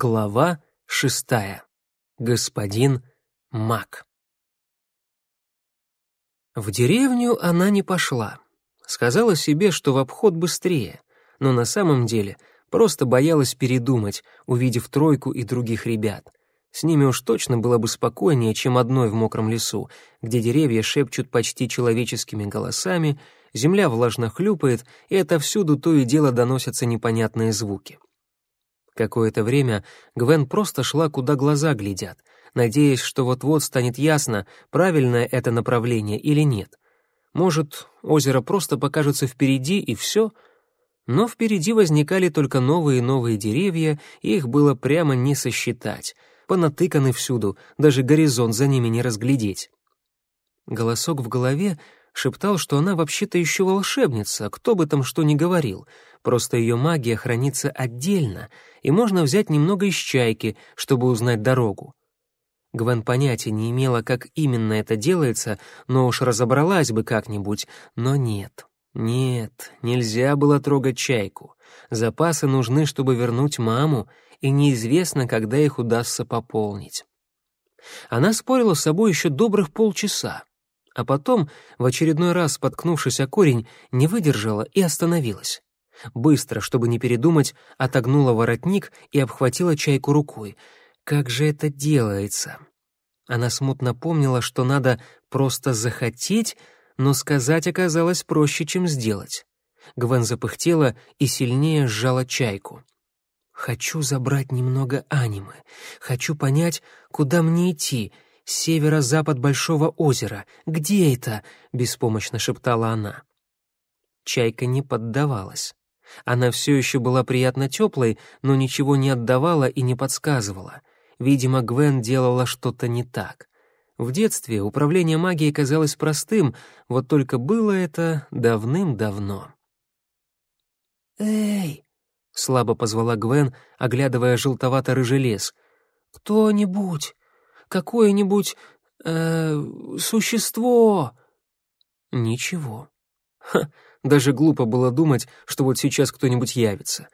Глава шестая. Господин Мак. В деревню она не пошла. Сказала себе, что в обход быстрее, но на самом деле просто боялась передумать, увидев тройку и других ребят. С ними уж точно было бы спокойнее, чем одной в мокром лесу, где деревья шепчут почти человеческими голосами, земля влажно хлюпает, и отовсюду то и дело доносятся непонятные звуки. Какое-то время Гвен просто шла, куда глаза глядят, надеясь, что вот-вот станет ясно, правильное это направление или нет. Может, озеро просто покажется впереди, и все? Но впереди возникали только новые и новые деревья, и их было прямо не сосчитать. Понатыканы всюду, даже горизонт за ними не разглядеть. Голосок в голове шептал, что она вообще-то еще волшебница, кто бы там что ни говорил, просто ее магия хранится отдельно, и можно взять немного из чайки, чтобы узнать дорогу. Гвен понятия не имела, как именно это делается, но уж разобралась бы как-нибудь, но нет. Нет, нельзя было трогать чайку. Запасы нужны, чтобы вернуть маму, и неизвестно, когда их удастся пополнить. Она спорила с собой еще добрых полчаса, а потом, в очередной раз споткнувшись о корень, не выдержала и остановилась. Быстро, чтобы не передумать, отогнула воротник и обхватила чайку рукой. Как же это делается? Она смутно помнила, что надо просто захотеть, но сказать оказалось проще, чем сделать. Гвен запыхтела и сильнее сжала чайку. «Хочу забрать немного анимы. Хочу понять, куда мне идти», «Северо-запад Большого озера. Где это?» — беспомощно шептала она. Чайка не поддавалась. Она все еще была приятно теплой, но ничего не отдавала и не подсказывала. Видимо, Гвен делала что-то не так. В детстве управление магией казалось простым, вот только было это давным-давно. «Эй!» — слабо позвала Гвен, оглядывая желтовато-рыжий лес. «Кто-нибудь! Какое-нибудь... Э, существо...» Ничего. Ха, даже глупо было думать, что вот сейчас кто-нибудь явится.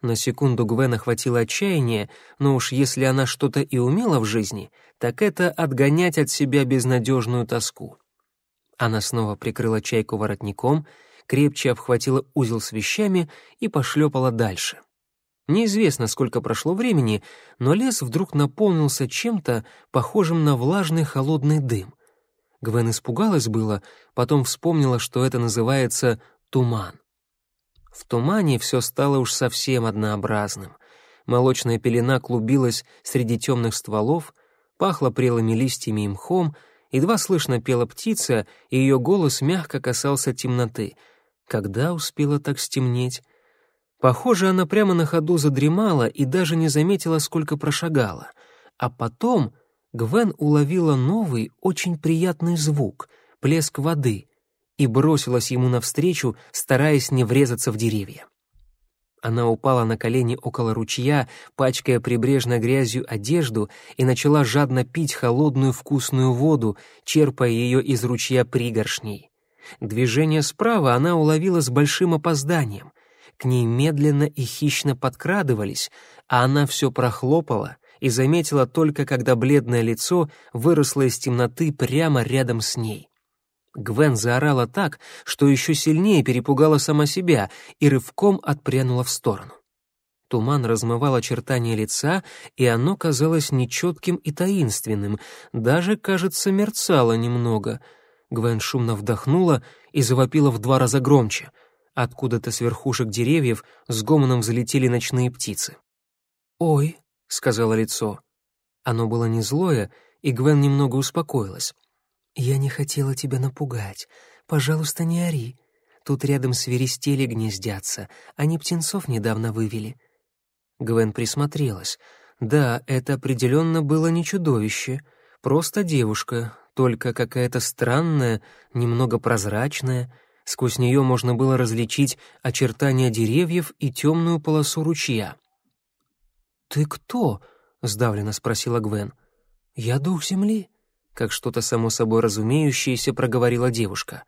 На секунду Гвен охватило отчаяние, но уж если она что-то и умела в жизни, так это отгонять от себя безнадежную тоску. Она снова прикрыла чайку воротником, крепче обхватила узел с вещами и пошлепала дальше. Неизвестно, сколько прошло времени, но лес вдруг наполнился чем-то, похожим на влажный холодный дым. Гвен испугалась было, потом вспомнила, что это называется туман. В тумане все стало уж совсем однообразным. Молочная пелена клубилась среди темных стволов, пахло прелыми листьями и мхом, едва слышно пела птица, и ее голос мягко касался темноты. Когда успела так стемнеть? Похоже, она прямо на ходу задремала и даже не заметила, сколько прошагала. А потом Гвен уловила новый, очень приятный звук — плеск воды, и бросилась ему навстречу, стараясь не врезаться в деревья. Она упала на колени около ручья, пачкая прибрежной грязью одежду, и начала жадно пить холодную вкусную воду, черпая ее из ручья пригоршней. Движение справа она уловила с большим опозданием. К ней медленно и хищно подкрадывались, а она все прохлопала и заметила только, когда бледное лицо выросло из темноты прямо рядом с ней. Гвен заорала так, что еще сильнее перепугала сама себя и рывком отпрянула в сторону. Туман размывал очертания лица, и оно казалось нечетким и таинственным, даже, кажется, мерцало немного. Гвен шумно вдохнула и завопила в два раза громче — Откуда-то с верхушек деревьев с гомоном залетели ночные птицы. «Ой», — сказала лицо. Оно было не злое, и Гвен немного успокоилась. «Я не хотела тебя напугать. Пожалуйста, не ори. Тут рядом свиристели гнездятся, они птенцов недавно вывели». Гвен присмотрелась. Да, это определенно было не чудовище, просто девушка, только какая-то странная, немного прозрачная — Сквозь нее можно было различить очертания деревьев и темную полосу ручья. «Ты кто?» — сдавленно спросила Гвен. «Я дух земли», — как что-то само собой разумеющееся проговорила девушка.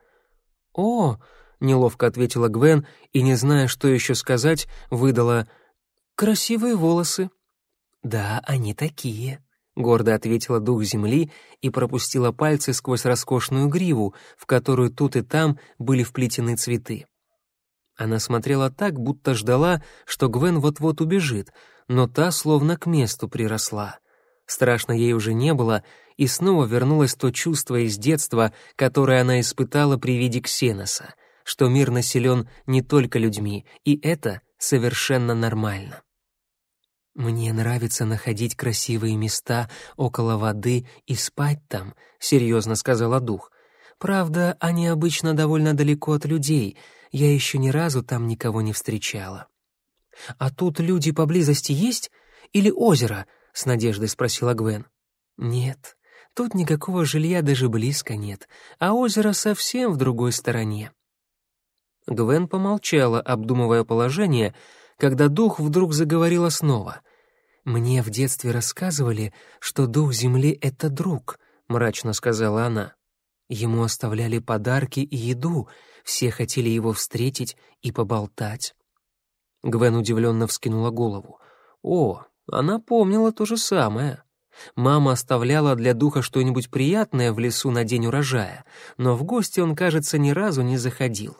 «О!» — неловко ответила Гвен и, не зная, что еще сказать, выдала «красивые волосы». Да, они такие, гордо ответила дух земли и пропустила пальцы сквозь роскошную гриву, в которую тут и там были вплетены цветы. Она смотрела так, будто ждала, что Гвен вот-вот убежит, но та словно к месту приросла. Страшно ей уже не было, и снова вернулось то чувство из детства, которое она испытала при виде Ксеноса, что мир населен не только людьми, и это совершенно нормально. «Мне нравится находить красивые места около воды и спать там», — серьезно сказала дух. «Правда, они обычно довольно далеко от людей. Я еще ни разу там никого не встречала». «А тут люди поблизости есть? Или озеро?» — с надеждой спросила Гвен. «Нет, тут никакого жилья даже близко нет, а озеро совсем в другой стороне». Гвен помолчала, обдумывая положение, когда дух вдруг заговорила снова. «Мне в детстве рассказывали, что дух земли — это друг», — мрачно сказала она. Ему оставляли подарки и еду, все хотели его встретить и поболтать. Гвен удивленно вскинула голову. «О, она помнила то же самое». Мама оставляла для духа что-нибудь приятное в лесу на день урожая, но в гости он, кажется, ни разу не заходил.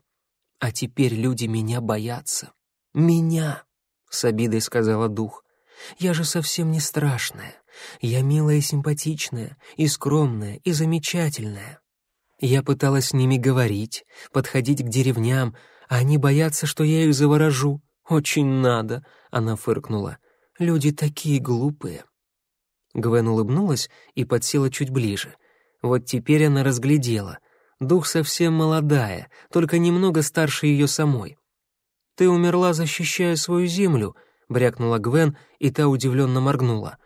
А теперь люди меня боятся. Меня, с обидой сказала дух. Я же совсем не страшная. Я милая и симпатичная, и скромная, и замечательная. Я пыталась с ними говорить, подходить к деревням, а они боятся, что я их заворожу. Очень надо, она фыркнула. Люди такие глупые. Гвен улыбнулась и подсела чуть ближе. Вот теперь она разглядела — Дух совсем молодая, только немного старше ее самой. «Ты умерла, защищая свою землю», — брякнула Гвен, и та удивленно моргнула.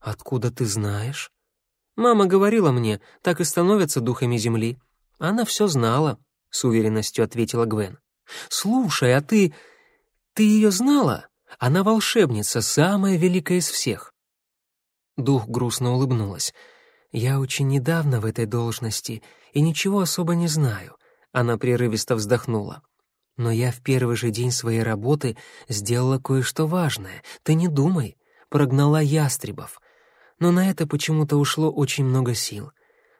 «Откуда ты знаешь?» «Мама говорила мне, так и становятся духами земли». «Она все знала», — с уверенностью ответила Гвен. «Слушай, а ты... ты ее знала? Она волшебница, самая великая из всех». Дух грустно улыбнулась. «Я очень недавно в этой должности и ничего особо не знаю», — она прерывисто вздохнула. «Но я в первый же день своей работы сделала кое-что важное. Ты не думай. Прогнала ястребов. Но на это почему-то ушло очень много сил.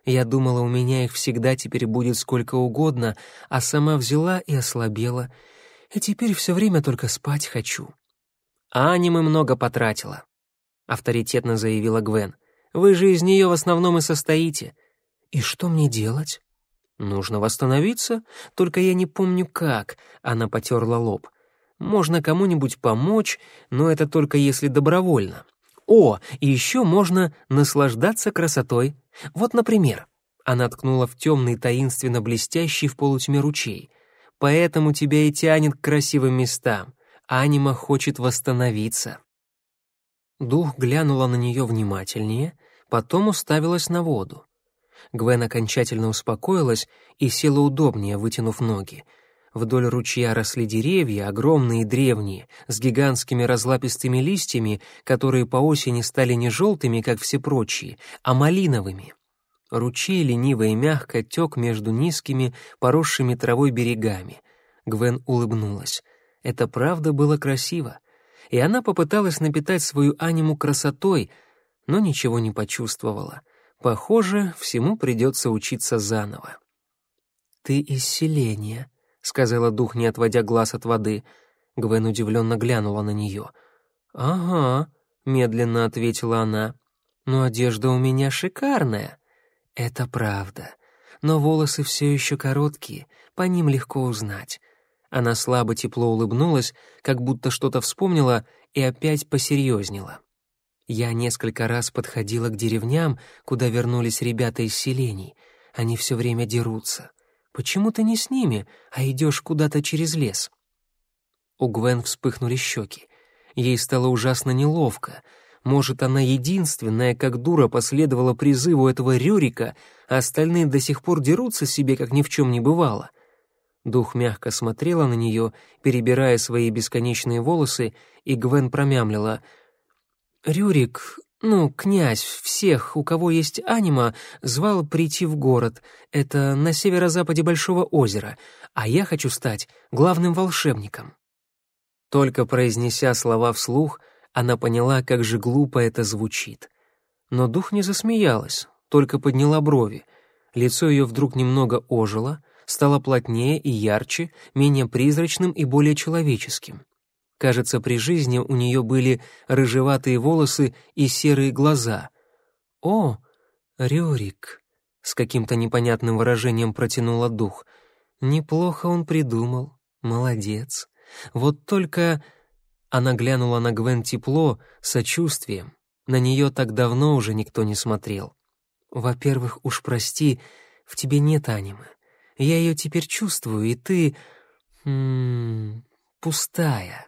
Я думала, у меня их всегда теперь будет сколько угодно, а сама взяла и ослабела. И теперь все время только спать хочу». «Ани мы много потратила», — авторитетно заявила Гвен. Вы же из нее в основном и состоите. И что мне делать? Нужно восстановиться, только я не помню как. Она потерла лоб. Можно кому-нибудь помочь, но это только если добровольно. О, и еще можно наслаждаться красотой. Вот, например, она ткнула в темный таинственно блестящий в полутьме ручей. Поэтому тебя и тянет к красивым местам. Анима хочет восстановиться. Дух глянула на нее внимательнее, потом уставилась на воду. Гвен окончательно успокоилась и села удобнее, вытянув ноги. Вдоль ручья росли деревья, огромные и древние, с гигантскими разлапистыми листьями, которые по осени стали не желтыми, как все прочие, а малиновыми. Ручей лениво и мягко тек между низкими, поросшими травой берегами. Гвен улыбнулась. Это правда было красиво и она попыталась напитать свою аниму красотой, но ничего не почувствовала. Похоже, всему придется учиться заново. «Ты из селения», — сказала дух, не отводя глаз от воды. Гвен удивленно глянула на нее. «Ага», — медленно ответила она. «Но одежда у меня шикарная». «Это правда. Но волосы все еще короткие, по ним легко узнать. Она слабо тепло улыбнулась, как будто что-то вспомнила и опять посерьезнела. Я несколько раз подходила к деревням, куда вернулись ребята из селений. Они все время дерутся. Почему ты не с ними, а идешь куда-то через лес? У Гвен вспыхнули щеки. Ей стало ужасно неловко. Может, она единственная, как дура, последовала призыву этого Рюрика, а остальные до сих пор дерутся себе, как ни в чем не бывало. Дух мягко смотрела на нее, перебирая свои бесконечные волосы, и Гвен промямлила. «Рюрик, ну, князь, всех, у кого есть анима, звал прийти в город. Это на северо-западе Большого озера, а я хочу стать главным волшебником». Только произнеся слова вслух, Она поняла, как же глупо это звучит. Но дух не засмеялась, только подняла брови. Лицо ее вдруг немного ожило, стало плотнее и ярче, менее призрачным и более человеческим. Кажется, при жизни у нее были рыжеватые волосы и серые глаза. «О, Рюрик!» — с каким-то непонятным выражением протянула дух. «Неплохо он придумал. Молодец. Вот только...» Она глянула на Гвен тепло, сочувствием. На нее так давно уже никто не смотрел. «Во-первых, уж прости, в тебе нет анимы. Я ее теперь чувствую, и ты... М -м, пустая.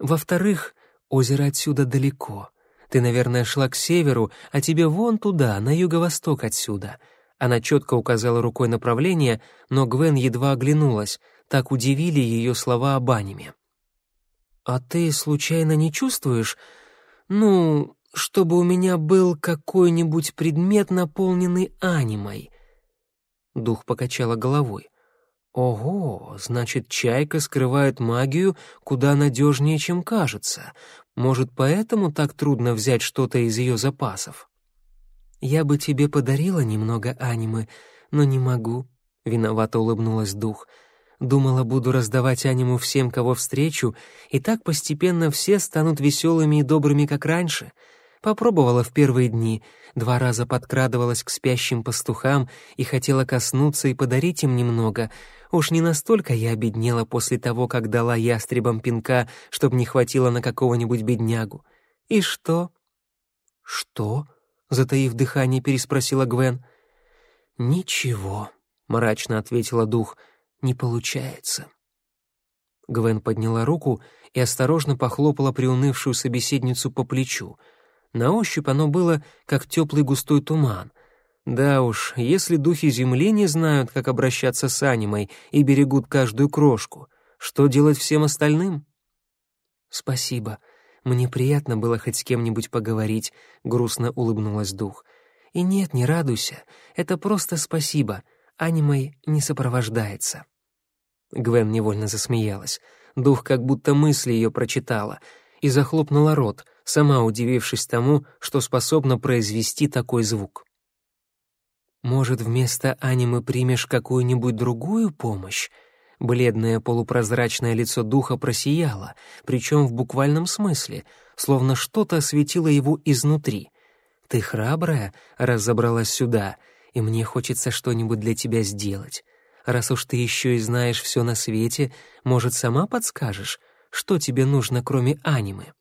Во-вторых, озеро отсюда далеко. Ты, наверное, шла к северу, а тебе вон туда, на юго-восток отсюда». Она четко указала рукой направление, но Гвен едва оглянулась, так удивили ее слова об аниме. «А ты случайно не чувствуешь? Ну, чтобы у меня был какой-нибудь предмет, наполненный анимой?» Дух покачала головой. «Ого, значит, чайка скрывает магию куда надежнее, чем кажется. Может, поэтому так трудно взять что-то из ее запасов?» «Я бы тебе подарила немного анимы, но не могу», — виновато улыбнулась дух. «Думала, буду раздавать аниму всем, кого встречу, и так постепенно все станут веселыми и добрыми, как раньше. Попробовала в первые дни, два раза подкрадывалась к спящим пастухам и хотела коснуться и подарить им немного. Уж не настолько я обеднела после того, как дала ястребам пинка, чтоб не хватило на какого-нибудь беднягу. И что? Что? Затаив дыхание, переспросила Гвен. Ничего, мрачно ответила дух. Не получается. Гвен подняла руку и осторожно похлопала приунывшую собеседницу по плечу — на ощупь оно было, как теплый густой туман. Да уж, если духи Земли не знают, как обращаться с анимой и берегут каждую крошку, что делать всем остальным? «Спасибо. Мне приятно было хоть с кем-нибудь поговорить», — грустно улыбнулась дух. «И нет, не радуйся. Это просто спасибо. Анимой не сопровождается». Гвен невольно засмеялась. Дух как будто мысли ее прочитала и захлопнула рот, сама удивившись тому, что способна произвести такой звук. «Может, вместо анимы примешь какую-нибудь другую помощь?» Бледное полупрозрачное лицо духа просияло, причем в буквальном смысле, словно что-то осветило его изнутри. «Ты храбрая, раз забралась сюда, и мне хочется что-нибудь для тебя сделать. Раз уж ты еще и знаешь все на свете, может, сама подскажешь, что тебе нужно, кроме анимы?»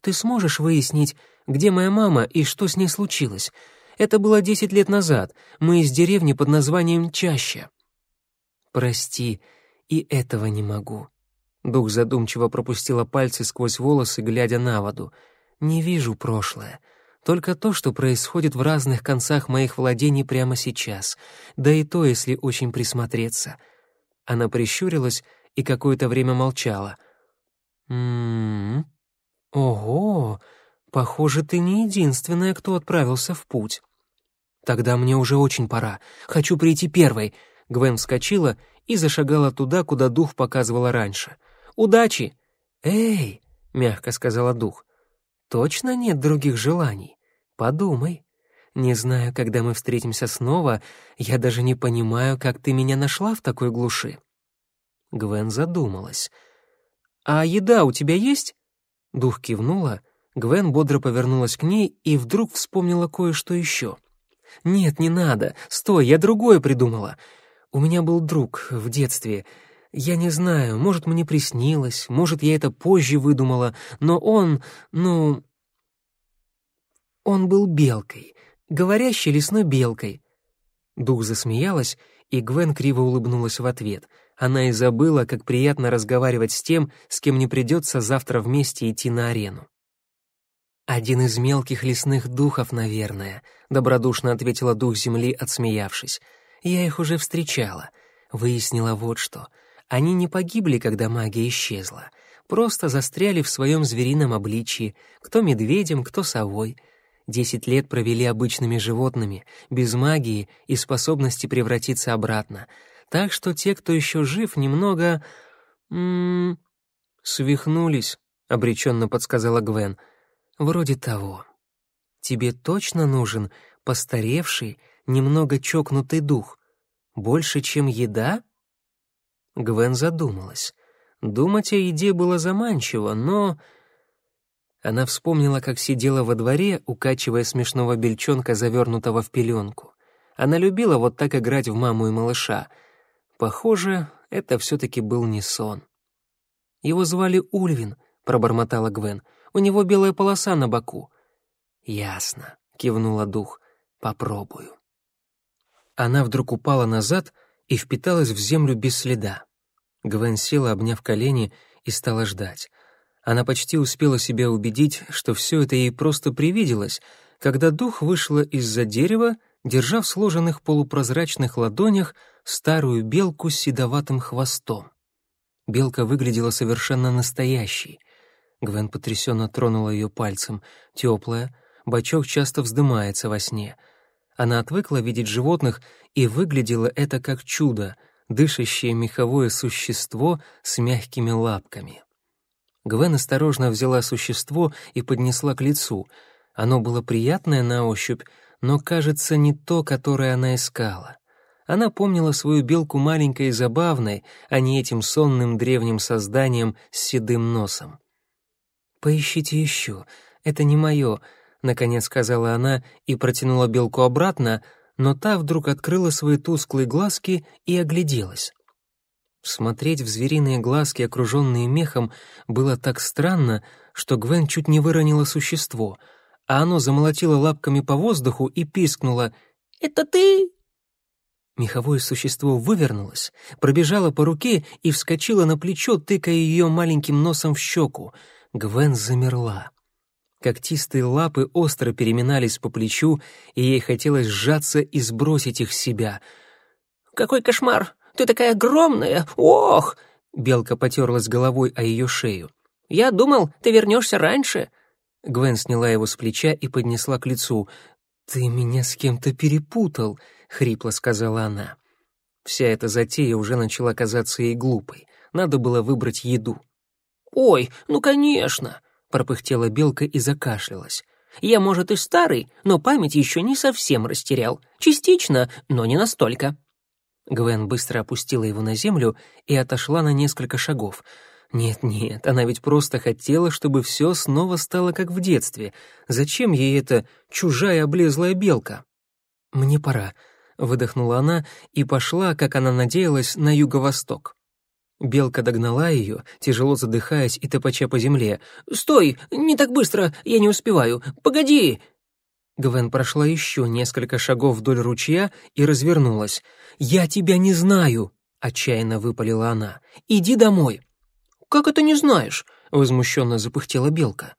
Ты сможешь выяснить, где моя мама и что с ней случилось? Это было десять лет назад. Мы из деревни под названием Чаща». «Прости, и этого не могу». Дух задумчиво пропустила пальцы сквозь волосы, глядя на воду. «Не вижу прошлое. Только то, что происходит в разных концах моих владений прямо сейчас. Да и то, если очень присмотреться». Она прищурилась и какое-то время молчала. «М-м-м», «Ого, похоже, ты не единственная, кто отправился в путь». «Тогда мне уже очень пора. Хочу прийти первой». Гвен вскочила и зашагала туда, куда дух показывала раньше. «Удачи!» «Эй!» — мягко сказала дух. «Точно нет других желаний? Подумай. Не знаю, когда мы встретимся снова, я даже не понимаю, как ты меня нашла в такой глуши». Гвен задумалась. «А еда у тебя есть?» Дух кивнула, Гвен бодро повернулась к ней и вдруг вспомнила кое-что еще. «Нет, не надо. Стой, я другое придумала. У меня был друг в детстве. Я не знаю, может, мне приснилось, может, я это позже выдумала, но он, ну... Он был белкой, говорящей лесной белкой». Дух засмеялась, и Гвен криво улыбнулась в ответ — она и забыла, как приятно разговаривать с тем, с кем не придется завтра вместе идти на арену. «Один из мелких лесных духов, наверное», — добродушно ответила дух земли, отсмеявшись. «Я их уже встречала. Выяснила вот что. Они не погибли, когда магия исчезла. Просто застряли в своем зверином обличии, кто медведем, кто совой. Десять лет провели обычными животными, без магии и способности превратиться обратно, так что те, кто еще жив, немного... М -м, свихнулись, обреченно подсказала Гвен. Вроде того. Тебе точно нужен постаревший, немного чокнутый дух. Больше, чем еда? Гвен задумалась. Думать о еде было заманчиво, но... Она вспомнила, как сидела во дворе, укачивая смешного бельчонка, завернутого в пеленку. Она любила вот так играть в маму и малыша. Похоже, это все-таки был не сон. «Его звали Ульвин», — пробормотала Гвен. «У него белая полоса на боку». «Ясно», — кивнула дух. «Попробую». Она вдруг упала назад и впиталась в землю без следа. Гвен села, обняв колени, и стала ждать. Она почти успела себя убедить, что все это ей просто привиделось, когда дух вышла из-за дерева, держа в сложенных полупрозрачных ладонях старую белку с седоватым хвостом. Белка выглядела совершенно настоящей. Гвен потрясенно тронула ее пальцем. Теплая, бочок часто вздымается во сне. Она отвыкла видеть животных, и выглядело это как чудо, дышащее меховое существо с мягкими лапками. Гвен осторожно взяла существо и поднесла к лицу. Оно было приятное на ощупь, но, кажется, не то, которое она искала. Она помнила свою белку маленькой и забавной, а не этим сонным древним созданием с седым носом. «Поищите еще, это не мое», — наконец сказала она и протянула белку обратно, но та вдруг открыла свои тусклые глазки и огляделась. Смотреть в звериные глазки, окруженные мехом, было так странно, что Гвен чуть не выронила существо, а оно замолотило лапками по воздуху и пискнуло «Это ты?» Меховое существо вывернулось, пробежало по руке и вскочило на плечо, тыкая ее маленьким носом в щеку. Гвен замерла. Когтистые лапы остро переминались по плечу, и ей хотелось сжаться и сбросить их с себя. «Какой кошмар! Ты такая огромная! Ох!» Белка потерлась головой о ее шею. «Я думал, ты вернешься раньше!» Гвен сняла его с плеча и поднесла к лицу. «Ты меня с кем-то перепутал», — хрипло сказала она. Вся эта затея уже начала казаться ей глупой. Надо было выбрать еду. «Ой, ну конечно!» — пропыхтела белка и закашлялась. «Я, может, и старый, но память еще не совсем растерял. Частично, но не настолько». Гвен быстро опустила его на землю и отошла на несколько шагов. Нет-нет, она ведь просто хотела, чтобы все снова стало как в детстве. Зачем ей эта чужая облезлая белка? «Мне пора», — выдохнула она и пошла, как она надеялась, на юго-восток. Белка догнала ее, тяжело задыхаясь и топача по земле. «Стой! Не так быстро! Я не успеваю! Погоди!» Гвен прошла еще несколько шагов вдоль ручья и развернулась. «Я тебя не знаю!» — отчаянно выпалила она. «Иди домой!» «Как это не знаешь?» — возмущенно запыхтела белка.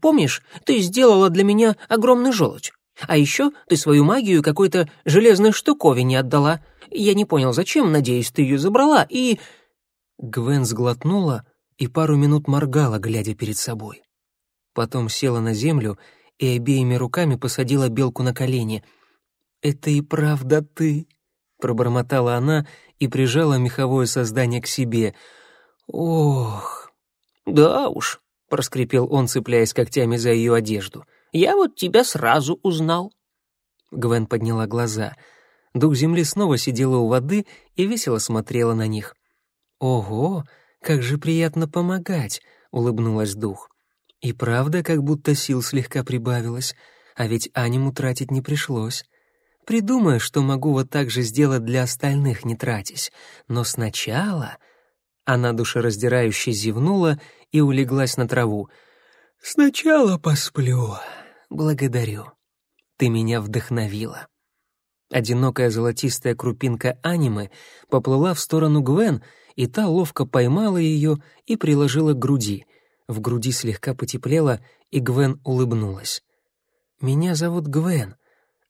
«Помнишь, ты сделала для меня огромный желудь? А еще ты свою магию какой-то железной штуковине отдала. Я не понял, зачем, надеюсь, ты ее забрала, и...» Гвен сглотнула и пару минут моргала, глядя перед собой. Потом села на землю и обеими руками посадила белку на колени. «Это и правда ты?» — пробормотала она и прижала меховое создание к себе. «Ох!» «Да уж», — проскрипел он, цепляясь когтями за ее одежду. «Я вот тебя сразу узнал». Гвен подняла глаза. Дух земли снова сидела у воды и весело смотрела на них. «Ого, как же приятно помогать!» — улыбнулась дух. «И правда, как будто сил слегка прибавилось, а ведь аниму тратить не пришлось. Придумаю, что могу вот так же сделать для остальных, не тратясь. Но сначала...» Она душераздирающе зевнула и улеглась на траву. «Сначала посплю. Благодарю. Ты меня вдохновила». Одинокая золотистая крупинка анимы поплыла в сторону Гвен, и та ловко поймала ее и приложила к груди. В груди слегка потеплело, и Гвен улыбнулась. «Меня зовут Гвен,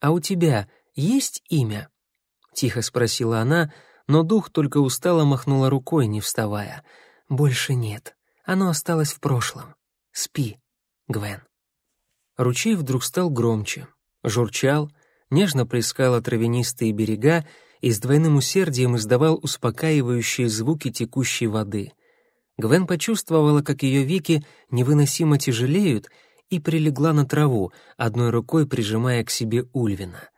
а у тебя есть имя?» — тихо спросила она, но дух только устало махнула рукой, не вставая. «Больше нет. Оно осталось в прошлом. Спи, Гвен». Ручей вдруг стал громче, журчал, нежно плескал травянистые берега и с двойным усердием издавал успокаивающие звуки текущей воды. Гвен почувствовала, как ее веки невыносимо тяжелеют, и прилегла на траву, одной рукой прижимая к себе Ульвина.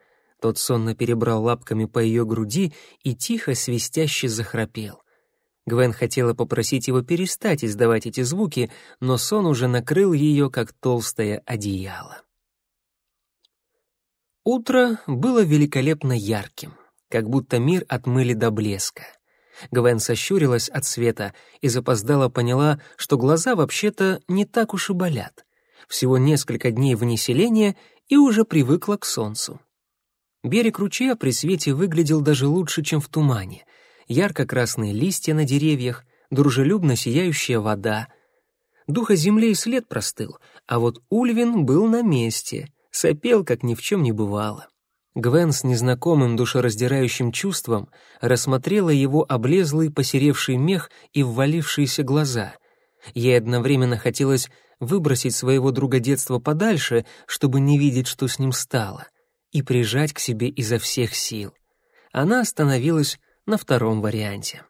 Тот сонно перебрал лапками по ее груди и тихо свистяще захрапел. Гвен хотела попросить его перестать издавать эти звуки, но сон уже накрыл ее, как толстое одеяло. Утро было великолепно ярким, как будто мир отмыли до блеска. Гвен сощурилась от света и запоздала поняла, что глаза вообще-то не так уж и болят. Всего несколько дней вне селения и уже привыкла к солнцу. Берег ручья при свете выглядел даже лучше, чем в тумане. Ярко-красные листья на деревьях, дружелюбно сияющая вода. Духа земли и след простыл, а вот Ульвин был на месте, сопел, как ни в чем не бывало. Гвен с незнакомым душераздирающим чувством рассмотрела его облезлый посеревший мех и ввалившиеся глаза. Ей одновременно хотелось выбросить своего друга детства подальше, чтобы не видеть, что с ним стало, и прижать к себе изо всех сил. Она остановилась на втором варианте.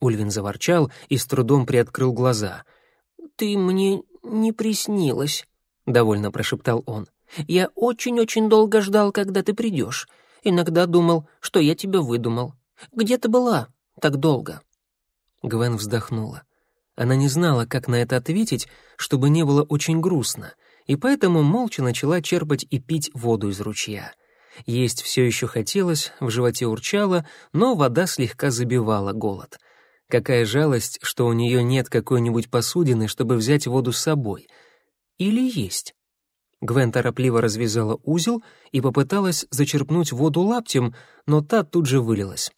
Ульвин заворчал и с трудом приоткрыл глаза. «Ты мне не приснилась», — довольно прошептал он. Я очень-очень долго ждал, когда ты придешь. Иногда думал, что я тебя выдумал. Где ты была так долго?» Гвен вздохнула. Она не знала, как на это ответить, чтобы не было очень грустно, и поэтому молча начала черпать и пить воду из ручья. Есть все еще хотелось, в животе урчало, но вода слегка забивала голод. Какая жалость, что у нее нет какой-нибудь посудины, чтобы взять воду с собой. Или есть? Гвен торопливо развязала узел и попыталась зачерпнуть воду лаптем, но та тут же вылилась.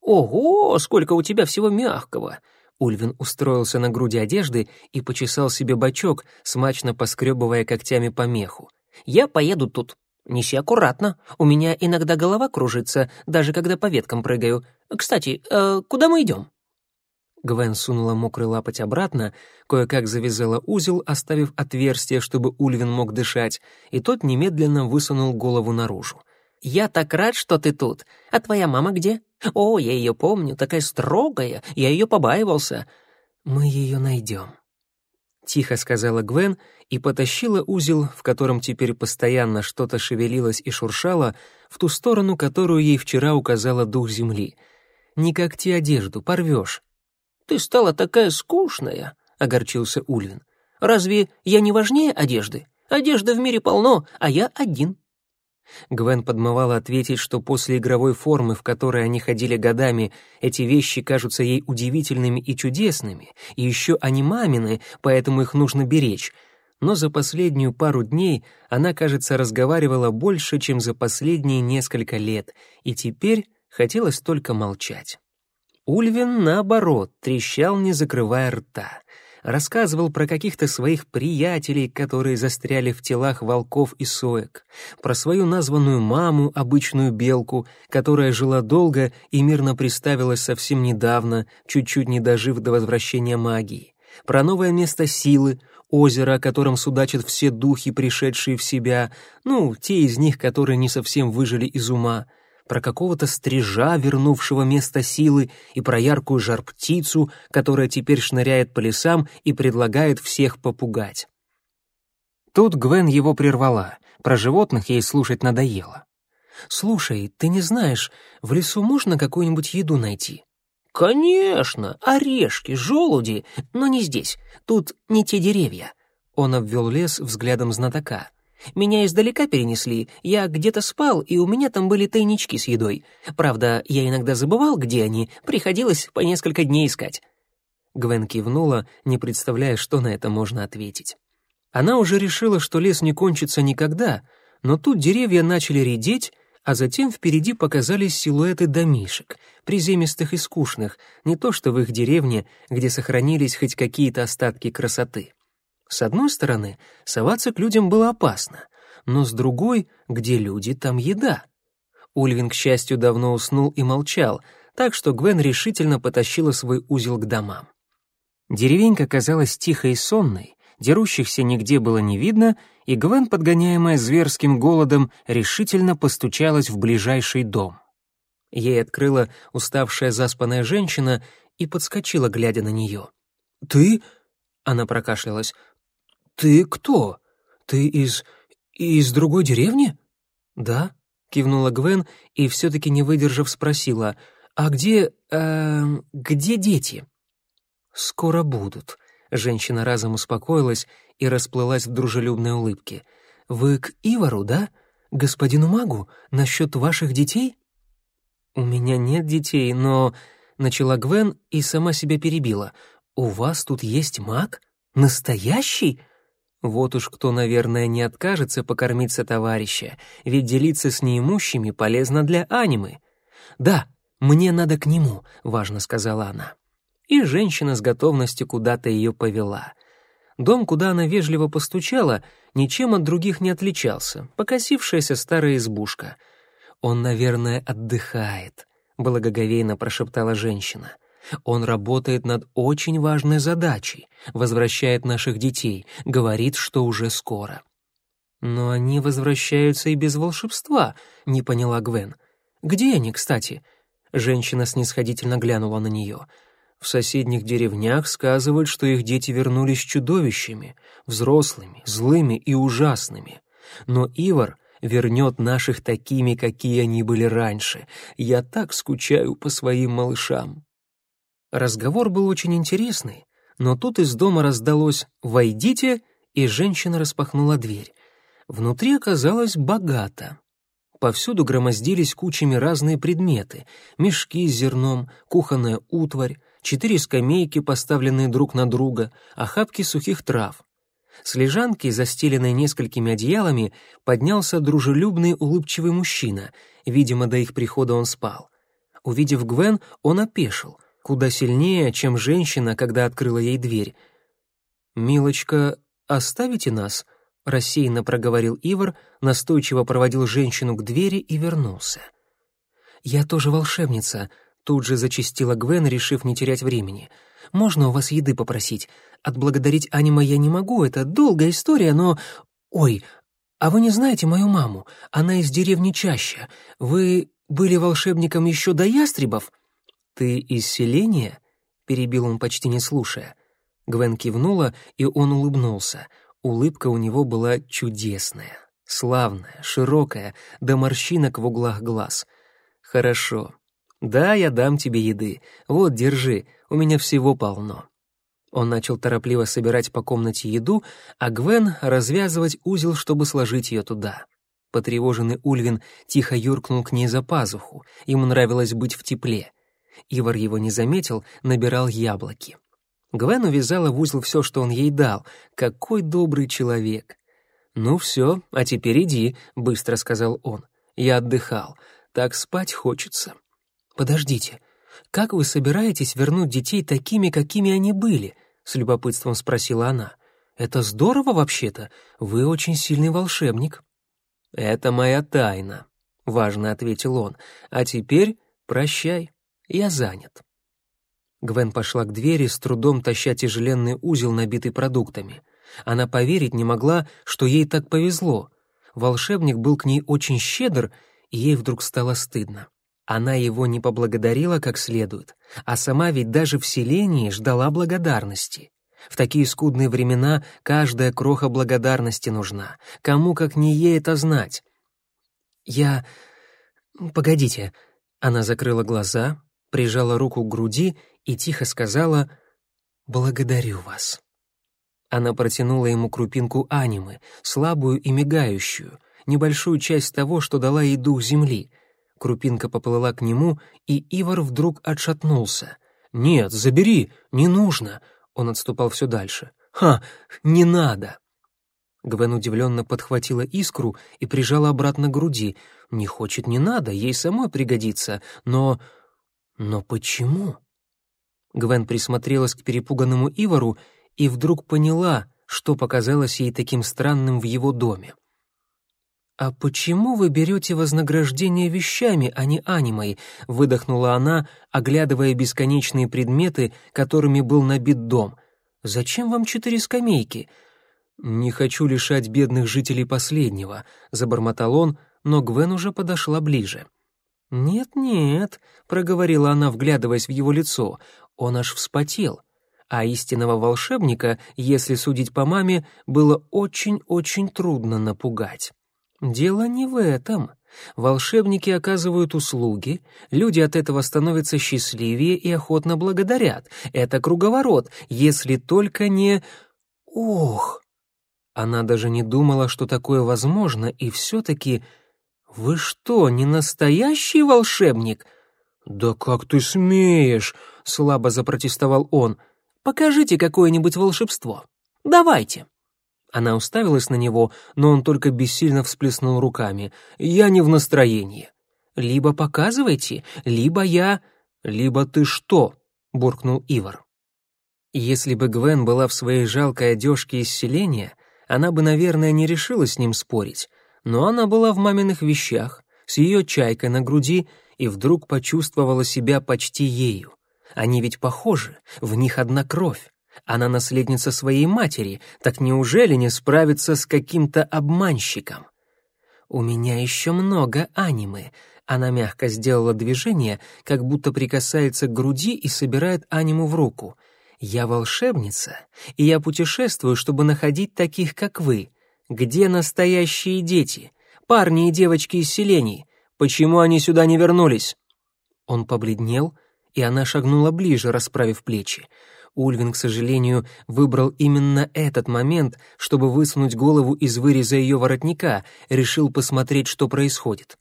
«Ого, сколько у тебя всего мягкого!» Ульвин устроился на груди одежды и почесал себе бочок, смачно поскребывая когтями по меху. «Я поеду тут. Неси аккуратно. У меня иногда голова кружится, даже когда по веткам прыгаю. Кстати, э, куда мы идем?» Гвен сунула мокрый лапоть обратно, кое-как завязала узел, оставив отверстие, чтобы Ульвин мог дышать, и тот немедленно высунул голову наружу. «Я так рад, что ты тут. А твоя мама где? О, я ее помню, такая строгая, я ее побаивался». «Мы ее найдем», — тихо сказала Гвен и потащила узел, в котором теперь постоянно что-то шевелилось и шуршало, в ту сторону, которую ей вчера указала дух земли. «Не когти одежду, порвешь». «Ты стала такая скучная», — огорчился Ульвин. «Разве я не важнее одежды? Одежды в мире полно, а я один». Гвен подмывала ответить, что после игровой формы, в которой они ходили годами, эти вещи кажутся ей удивительными и чудесными, и еще они мамины, поэтому их нужно беречь. Но за последнюю пару дней она, кажется, разговаривала больше, чем за последние несколько лет, и теперь хотелось только молчать. Ульвин, наоборот, трещал, не закрывая рта. Рассказывал про каких-то своих приятелей, которые застряли в телах волков и соек, про свою названную маму, обычную белку, которая жила долго и мирно приставилась совсем недавно, чуть-чуть не дожив до возвращения магии, про новое место силы, озеро, о котором судачат все духи, пришедшие в себя, ну, те из них, которые не совсем выжили из ума — про какого-то стрижа, вернувшего место силы, и про яркую жар-птицу, которая теперь шныряет по лесам и предлагает всех попугать. Тут Гвен его прервала. Про животных ей слушать надоело. «Слушай, ты не знаешь, в лесу можно какую-нибудь еду найти?» «Конечно! Орешки, желуди, но не здесь. Тут не те деревья». Он обвел лес взглядом знатока. Меня издалека перенесли, я где-то спал, и у меня там были тайнички с едой. Правда, я иногда забывал, где они, приходилось по несколько дней искать». Гвен кивнула, не представляя, что на это можно ответить. Она уже решила, что лес не кончится никогда, но тут деревья начали редеть, а затем впереди показались силуэты домишек, приземистых и скучных, не то что в их деревне, где сохранились хоть какие-то остатки красоты. С одной стороны, соваться к людям было опасно, но с другой, где люди, там еда. Ульвин, к счастью, давно уснул и молчал, так что Гвен решительно потащила свой узел к домам. Деревенька казалась тихой и сонной, дерущихся нигде было не видно, и Гвен, подгоняемая зверским голодом, решительно постучалась в ближайший дом. Ей открыла уставшая заспанная женщина и подскочила, глядя на нее. ты...» — она прокашлялась. «Ты кто? Ты из... из другой деревни?» «Да», — кивнула Гвен и, все-таки не выдержав, спросила, «А где... Э, где дети?» «Скоро будут», — женщина разом успокоилась и расплылась в дружелюбной улыбке. «Вы к Ивару, да? Господину магу? Насчет ваших детей?» «У меня нет детей, но...» — начала Гвен и сама себя перебила. «У вас тут есть маг? Настоящий?» Вот уж кто, наверное, не откажется покормиться товарища, ведь делиться с неимущими полезно для анимы. «Да, мне надо к нему», — важно сказала она. И женщина с готовностью куда-то ее повела. Дом, куда она вежливо постучала, ничем от других не отличался, покосившаяся старая избушка. «Он, наверное, отдыхает», — благоговейно прошептала женщина. — он работает над очень важной задачей, возвращает наших детей, говорит, что уже скоро. Но они возвращаются и без волшебства, не поняла Гвен. Где они, кстати? Женщина снисходительно глянула на нее. В соседних деревнях сказывают, что их дети вернулись чудовищами, взрослыми, злыми и ужасными. Но Ивар вернет наших такими, какие они были раньше. Я так скучаю по своим малышам. Разговор был очень интересный, но тут из дома раздалось «Войдите», и женщина распахнула дверь. Внутри оказалось богато. Повсюду громоздились кучами разные предметы — мешки с зерном, кухонная утварь, четыре скамейки, поставленные друг на друга, охапки сухих трав. С лежанки, застеленной несколькими одеялами, поднялся дружелюбный улыбчивый мужчина. Видимо, до их прихода он спал. Увидев Гвен, он опешил — куда сильнее, чем женщина, когда открыла ей дверь. «Милочка, оставите нас?» — рассеянно проговорил Ивар, настойчиво проводил женщину к двери и вернулся. «Я тоже волшебница», — тут же зачастила Гвен, решив не терять времени. «Можно у вас еды попросить? Отблагодарить анима я не могу, это долгая история, но... Ой, а вы не знаете мою маму? Она из деревни Чаща. Вы были волшебником еще до ястребов?» «Ты из селения?» — перебил он, почти не слушая. Гвен кивнула, и он улыбнулся. Улыбка у него была чудесная, славная, широкая, до морщинок в углах глаз. «Хорошо. Да, я дам тебе еды. Вот, держи, у меня всего полно». Он начал торопливо собирать по комнате еду, а Гвен развязывать узел, чтобы сложить ее туда. Потревоженный Ульвин тихо юркнул к ней за пазуху. Ему нравилось быть в тепле. Ивар его не заметил, набирал яблоки. Гвен увязала в узел все, что он ей дал. Какой добрый человек! «Ну все, а теперь иди», — быстро сказал он. «Я отдыхал. Так спать хочется». «Подождите, как вы собираетесь вернуть детей такими, какими они были?» — с любопытством спросила она. «Это здорово вообще-то. Вы очень сильный волшебник». «Это моя тайна», — важно ответил он. «А теперь прощай». Я занят». Гвен пошла к двери, с трудом таща тяжеленный узел, набитый продуктами. Она поверить не могла, что ей так повезло. Волшебник был к ней очень щедр, и ей вдруг стало стыдно. Она его не поблагодарила как следует, а сама ведь даже в селении ждала благодарности. В такие скудные времена каждая кроха благодарности нужна. Кому, как не ей, это знать? «Я... Погодите». Она закрыла глаза, прижала руку к груди и тихо сказала «Благодарю вас». Она протянула ему крупинку анимы, слабую и мигающую, небольшую часть того, что дала ей дух земли. Крупинка поплыла к нему, и Ивар вдруг отшатнулся. «Нет, забери, не нужно!» Он отступал все дальше. «Ха, не надо!» Гвен удивленно подхватила искру и прижала обратно к груди. «Не хочет, не надо, ей самой пригодится, но...» Но почему? Гвен присмотрелась к перепуганному Ивару и вдруг поняла, что показалось ей таким странным в его доме. «А почему вы берете вознаграждение вещами, а не анимой?» — выдохнула она, оглядывая бесконечные предметы, которыми был набит дом. «Зачем вам четыре скамейки?» «Не хочу лишать бедных жителей последнего», — забормотал он, но Гвен уже подошла ближе. «Нет-нет», — проговорила она, вглядываясь в его лицо, — он аж вспотел. а истинного волшебника, если судить по маме, было очень-очень трудно напугать. Дело не в этом. Волшебники оказывают услуги, люди от этого становятся счастливее и охотно благодарят. Это круговорот, если только не... Ох! Она даже не думала, что такое возможно, и все-таки... «Вы что, не настоящий волшебник?» «Да как ты смеешь?» — слабо запротестовал он. «Покажите какое-нибудь волшебство. Давайте». Она уставилась на него, но он только бессильно всплеснул руками. «Я не в настроении». «Либо показывайте, либо я...» «Либо ты что?» — буркнул Ивар. Если бы Гвен была в своей жалкой одежке из селения, она бы, наверное, не решила с ним спорить. Но она была в маминых вещах, с ее чайкой на груди, и вдруг почувствовала себя почти ею. Они ведь похожи, в них одна кровь. Она наследница своей матери, так неужели не справится с каким-то обманщиком? «У меня еще много анимы», она мягко сделала движение, как будто прикасается к груди и собирает аниму в руку. «Я волшебница, и я путешествую, чтобы находить таких, как вы. Где настоящие дети? Парни и девочки из селений. Почему они сюда не вернулись?» Он побледнел, и она шагнула ближе, расправив плечи. Ульвин, к сожалению, выбрал именно этот момент, чтобы высунуть голову из выреза ее воротника, решил посмотреть, что происходит.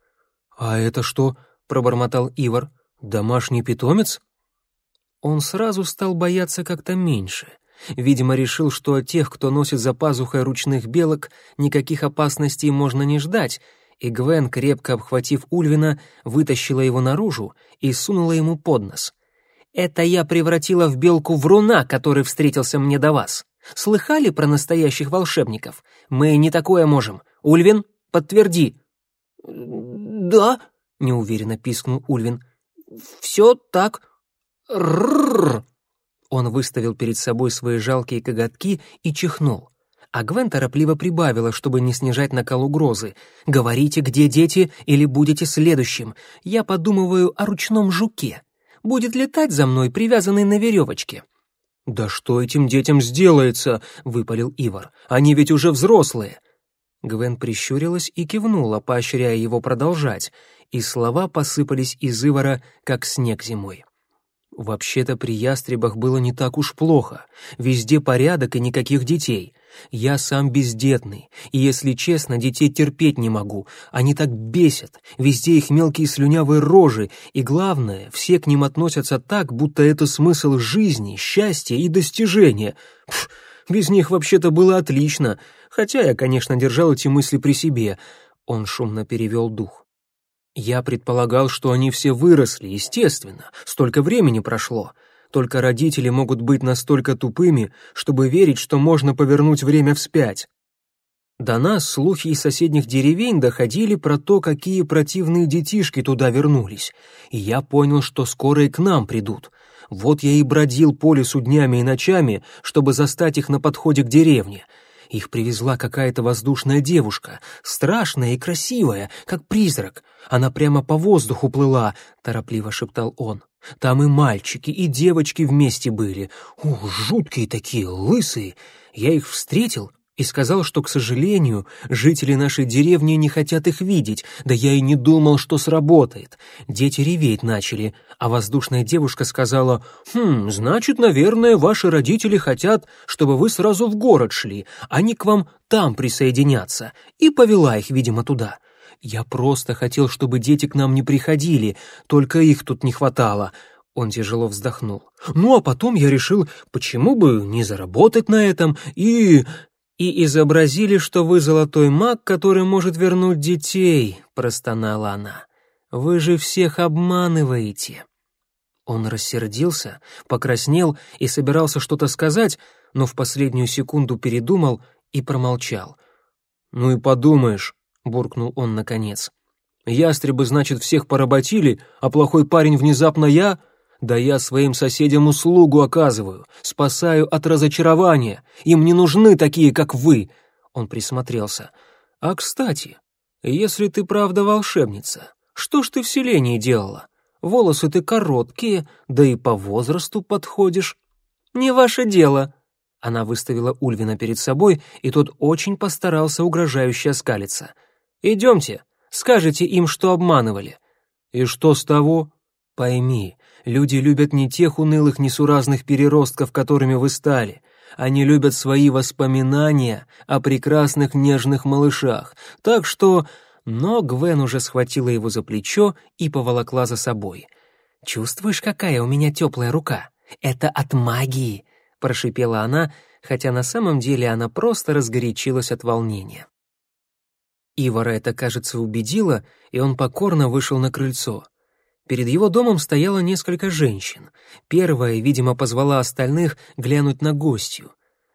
«А это что?» — пробормотал Ивар. «Домашний питомец?» Он сразу стал бояться как-то меньше. Видимо, решил, что от тех, кто носит за пазухой ручных белок, никаких опасностей можно не ждать, и Гвен, крепко обхватив Ульвина, вытащила его наружу и сунула ему под нос. Это я превратила в белку вруна, который встретился мне до вас. Слыхали про настоящих волшебников? Мы не такое можем. Ульвин, подтверди». «Да», — неуверенно пискнул Ульвин. «Все так. Рррр». Он выставил перед собой свои жалкие коготки и чихнул. А Гвен торопливо прибавила, чтобы не снижать накал угрозы. «Говорите, где дети, или будете следующим. Я подумываю о ручном жуке будет летать за мной, привязанный на веревочке». «Да что этим детям сделается?» — выпалил Ивар. «Они ведь уже взрослые». Гвен прищурилась и кивнула, поощряя его продолжать, и слова посыпались из Ивара, как снег зимой. Вообще-то при ястребах было не так уж плохо. Везде порядок и никаких детей. Я сам бездетный, и, если честно, детей терпеть не могу. Они так бесят, везде их мелкие слюнявые рожи, и главное, все к ним относятся так, будто это смысл жизни, счастья и достижения. Пф, без них вообще-то было отлично, хотя я, конечно, держал эти мысли при себе. Он шумно перевел дух. Я предполагал, что они все выросли, естественно, столько времени прошло. Только родители могут быть настолько тупыми, чтобы верить, что можно повернуть время вспять. До нас слухи из соседних деревень доходили про то, какие противные детишки туда вернулись, и я понял, что скоро и к нам придут. Вот я и бродил по лесу днями и ночами, чтобы застать их на подходе к деревне. Их привезла какая-то воздушная девушка, страшная и красивая, как призрак. Она прямо по воздуху плыла, торопливо шептал он. Там и мальчики, и девочки вместе были. Ух, жуткие такие, лысые. Я их встретил и сказал, что, к сожалению, жители нашей деревни не хотят их видеть, да я и не думал, что сработает. Дети реветь начали, а воздушная девушка сказала, «Хм, значит, наверное, ваши родители хотят, чтобы вы сразу в город шли, они к вам там присоединятся», и повела их, видимо, туда. Я просто хотел, чтобы дети к нам не приходили, только их тут не хватало. Он тяжело вздохнул. Ну а потом я решил, почему бы не заработать на этом и и изобразили, что вы золотой маг, который может вернуть детей, простонала она. Вы же всех обманываете. Он рассердился, покраснел и собирался что-то сказать, но в последнюю секунду передумал и промолчал. Ну и подумаешь, буркнул он наконец. Ястребы, значит, всех поработили, а плохой парень внезапно я? Да я своим соседям услугу оказываю, спасаю от разочарования. Им не нужны такие, как вы. Он присмотрелся. А, кстати, если ты правда волшебница, что ж ты в селении делала? Волосы ты короткие, да и по возрасту подходишь. не ваше дело». Она выставила Ульвина перед собой, и тот очень постарался угрожающе оскалиться. «Идемте, скажете им, что обманывали». «И что с того?» «Пойми, люди любят не тех унылых несуразных переростков, которыми вы стали. Они любят свои воспоминания о прекрасных нежных малышах. Так что...» Но Гвен уже схватила его за плечо и поволокла за собой. «Чувствуешь, какая у меня теплая рука? Это от магии!» — прошипела она, хотя на самом деле она просто разгорячилась от волнения. Ивара это, кажется, убедило, и он покорно вышел на крыльцо. Перед его домом стояло несколько женщин. Первая, видимо, позвала остальных глянуть на гостью.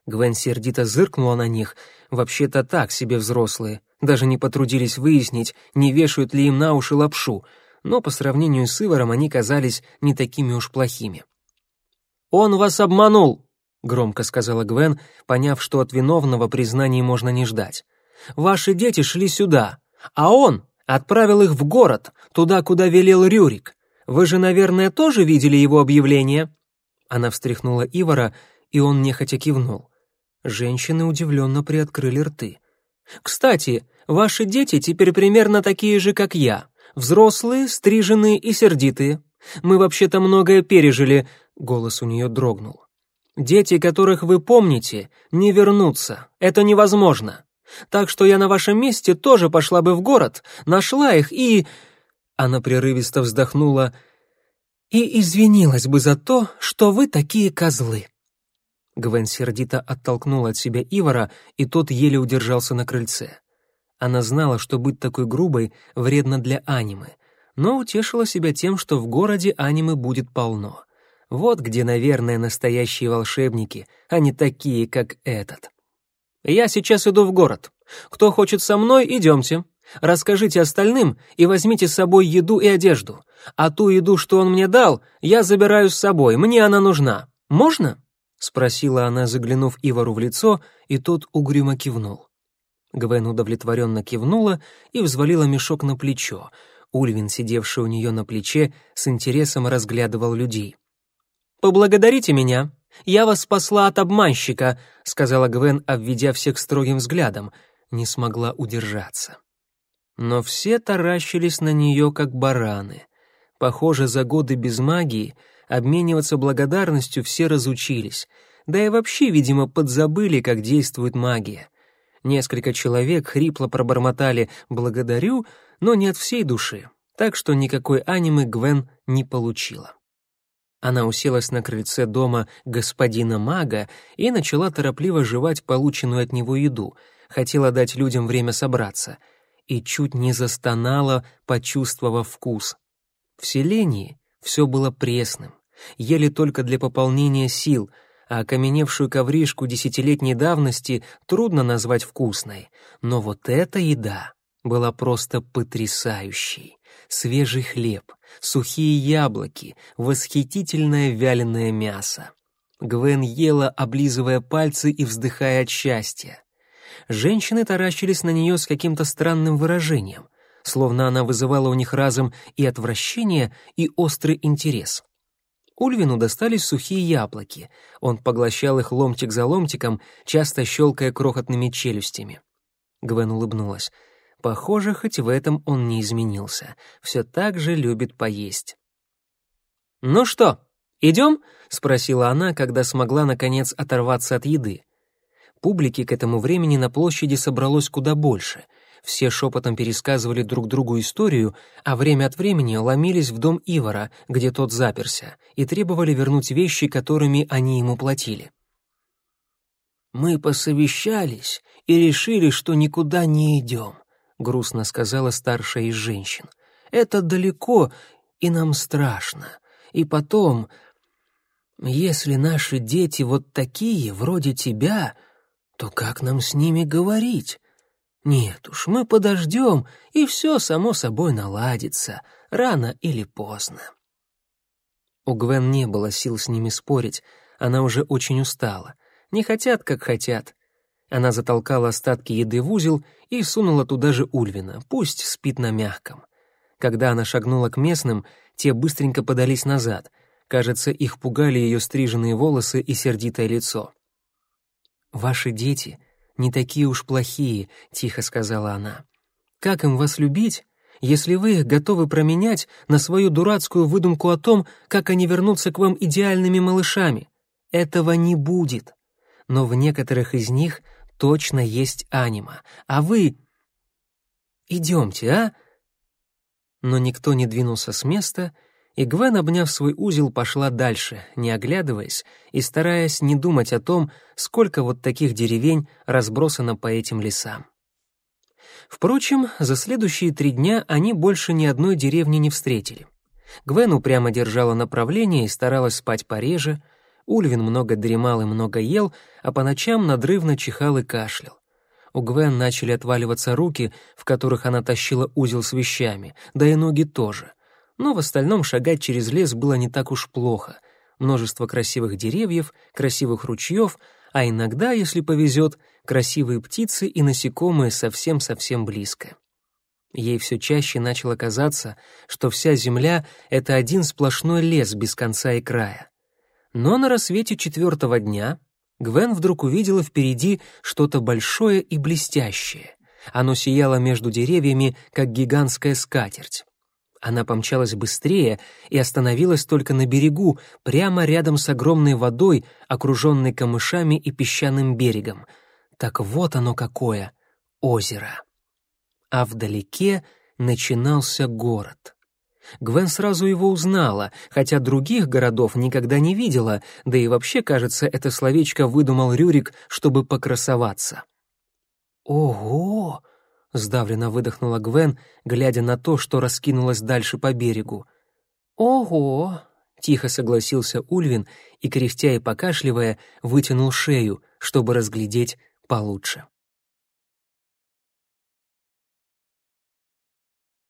Гвен сердито зыркнула на них. Вообще-то так себе взрослые. Даже не потрудились выяснить, не вешают ли им на уши лапшу. Но по сравнению с Иваром они казались не такими уж плохими. «Он вас обманул!» — громко сказала Гвен, поняв, что от виновного признаний можно не ждать. «Ваши дети шли сюда, а он отправил их в город, туда, куда велел Рюрик. Вы же, наверное, тоже видели его объявление?» Она встряхнула Ивара, и он нехотя кивнул. Женщины удивленно приоткрыли рты. «Кстати, ваши дети теперь примерно такие же, как я. Взрослые, стриженные и сердитые. Мы вообще-то многое пережили», — голос у нее дрогнул. Дети, которых вы помните, не вернутся. Это невозможно. Так что я на вашем месте тоже пошла бы в город, нашла их и...» Она прерывисто вздохнула. «И извинилась бы за то, что вы такие козлы». Гвен сердито оттолкнула от себя Ивара, и тот еле удержался на крыльце. Она знала, что быть такой грубой вредно для анимы, но утешила себя тем, что в городе анимы будет полно — вот где, наверное, настоящие волшебники, а не такие, как этот. Я сейчас иду в город. Кто хочет со мной, идемте. Расскажите остальным и возьмите с собой еду и одежду. А ту еду, что он мне дал, я забираю с собой, мне она нужна. Можно?» — спросила она, заглянув Ивару в лицо, и тот угрюмо кивнул. Гвен удовлетворенно кивнула и взвалила мешок на плечо. Ульвин, сидевший у нее на плече, с интересом разглядывал людей. «Поблагодарите меня. Я вас спасла от обманщика», — сказала Гвен, обведя всех строгим взглядом. Не смогла удержаться. Но все таращились на нее, как бараны. Похоже, за годы без магии обмениваться благодарностью все разучились. Да и вообще, видимо, подзабыли, как действует магия. Несколько человек хрипло пробормотали «благодарю», но не от всей души, так что никакой анимы Гвен не получила. Она уселась на крыльце дома господина мага и начала торопливо жевать полученную от него еду, хотела дать людям время собраться, и чуть не застонала, почувствовав вкус. В селении все было пресным, ели только для пополнения сил, а окаменевшую ковришку десятилетней давности трудно назвать вкусной, но вот эта еда была просто потрясающей свежий хлеб, сухие яблоки, восхитительное вяленое мясо. Гвен ела, облизывая пальцы и вздыхая от счастья. Женщины таращились на нее с каким-то странным выражением, словно она вызывала у них разом и отвращение, и острый интерес. Ульвину достались сухие яблоки. Он поглощал их ломтик за ломтиком, часто щелкая крохотными челюстями. Гвен улыбнулась. Похоже, хоть в этом он не изменился, все так же любит поесть. «Ну что, идем?» — спросила она, когда смогла, наконец, оторваться от еды. Публики к этому времени на площади собралось куда больше. Все шепотом пересказывали друг другу историю, а время от времени ломились в дом Ивара, где тот заперся, и требовали вернуть вещи, которыми они ему платили. «Мы посовещались и решили, что никуда не идем грустно сказала старшая из женщин. Это далеко, и нам страшно. И потом, если наши дети вот такие, вроде тебя, то как нам с ними говорить? Нет уж, мы подождем, и все само собой наладится, рано или поздно. У Гвен не было сил с ними спорить, она уже очень устала. Не хотят, как хотят, она затолкала остатки еды в узел и сунула туда же Ульвина, пусть спит на мягком. Когда она шагнула к местным, те быстренько подались назад. Кажется, их пугали ее стриженные волосы и сердитое лицо. «Ваши дети не такие уж плохие», — тихо сказала она. «Как им вас любить, если вы их готовы променять на свою дурацкую выдумку о том, как они вернутся к вам идеальными малышами? Этого не будет. Но в некоторых из них точно есть анима, а вы... Идемте, а?» Но никто не двинулся с места, и Гвен, обняв свой узел, пошла дальше, не оглядываясь и стараясь не думать о том, сколько вот таких деревень разбросано по этим лесам. Впрочем, за следующие три дня они больше ни одной деревни не встретили. Гвен упрямо держала направление и старалась спать пореже, Ульвин много дремал и много ел, а по ночам надрывно чихал и кашлял. У Гвен начали отваливаться руки, в которых она тащила узел с вещами, да и ноги тоже. Но в остальном шагать через лес было не так уж плохо. Множество красивых деревьев, красивых ручьев, а иногда, если повезет, красивые птицы и насекомые совсем-совсем близко. Ей все чаще начало казаться, что вся земля — это один сплошной лес без конца и края. Но на рассвете четвертого дня Гвен вдруг увидела впереди что-то большое и блестящее. Оно сияло между деревьями, как гигантская скатерть. Она помчалась быстрее и остановилась только на берегу, прямо рядом с огромной водой, окруженной камышами и песчаным берегом. Так вот оно какое — озеро. А вдалеке начинался город. Гвен сразу его узнала, хотя других городов никогда не видела, да и вообще, кажется, это словечко выдумал Рюрик, чтобы покрасоваться. «Ого!» — сдавленно выдохнула Гвен, глядя на то, что раскинулось дальше по берегу. «Ого!» — тихо согласился Ульвин и, кряхтя и покашливая, вытянул шею, чтобы разглядеть получше.